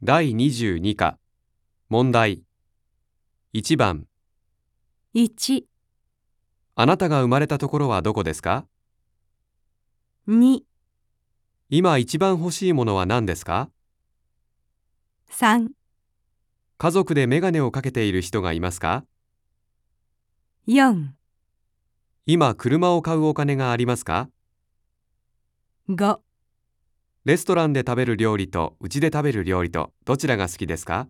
第22課。問題。1番。1、あなたが生まれたところはどこですか？2、今一番欲しいものは何ですか？3、家族でメガネをかけている人がいますか？4、今車を買うお金がありますか？5レストランで食べる料理とうちで食べる料理とどちらが好きですか？